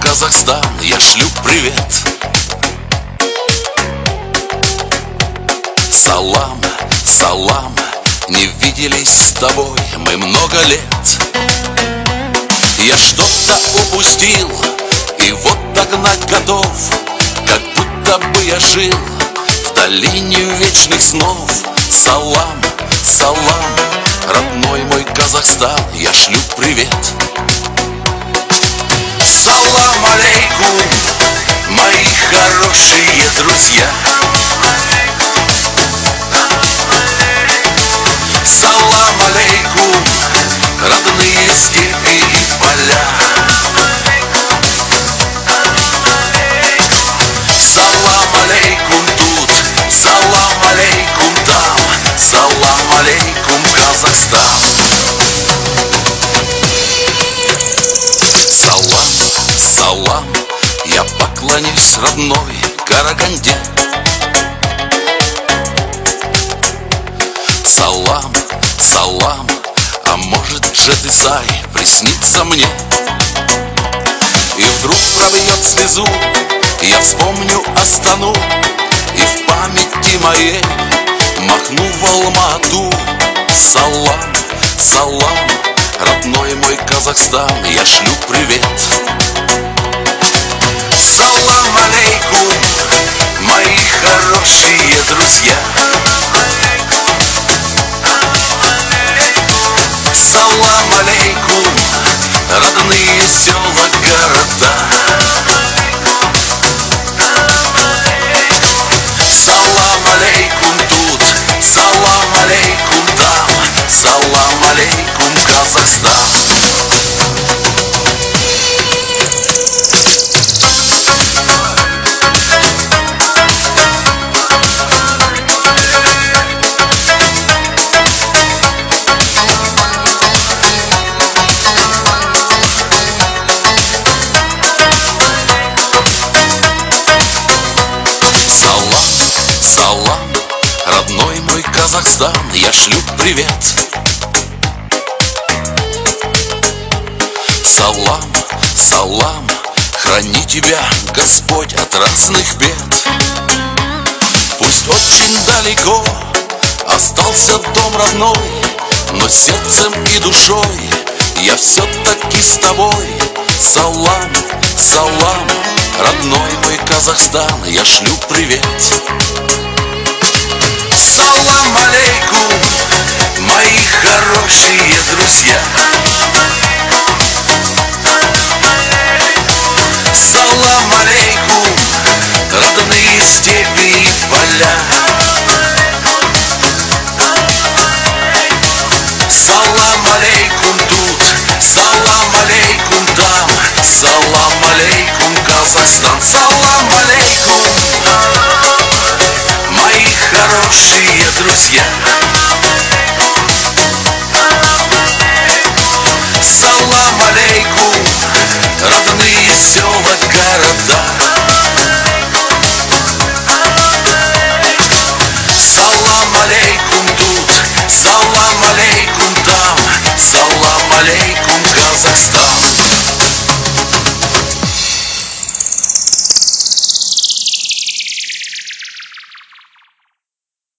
Казахстан, я шлю привет. Салам, салам, не виделись с тобой мы много лет. Я что-то упустил и вот догнать готов Как будто бы я жил в долине вечных снов. Салам, салам, родной мой Казахстан, я шлю привет Салам алейкум, поклонюсь родной Караганде. Салам, салам, а может Джетисай приснится мне? И вдруг пробьет слезу, я вспомню Астану И в памяти моей махну в Алмату. Салам, салам, родной мой Казахстан, я шлю привет. Салам хорошие друзья. Салам алейкум, родные села, города. Салам алейкум тут, салам алейкум там Салам алейкум, Казахстан Казахстан, я шлю привет. Салам, салам, храни тебя Господь от разных бед. Пусть очень далеко остался дом родной Но сердцем и душой я все-таки с тобой. Салам, салам, родной мой Казахстан, я шлю привет Салам алейкум, мои хорошие друзья алейкум Мои хорошие друзья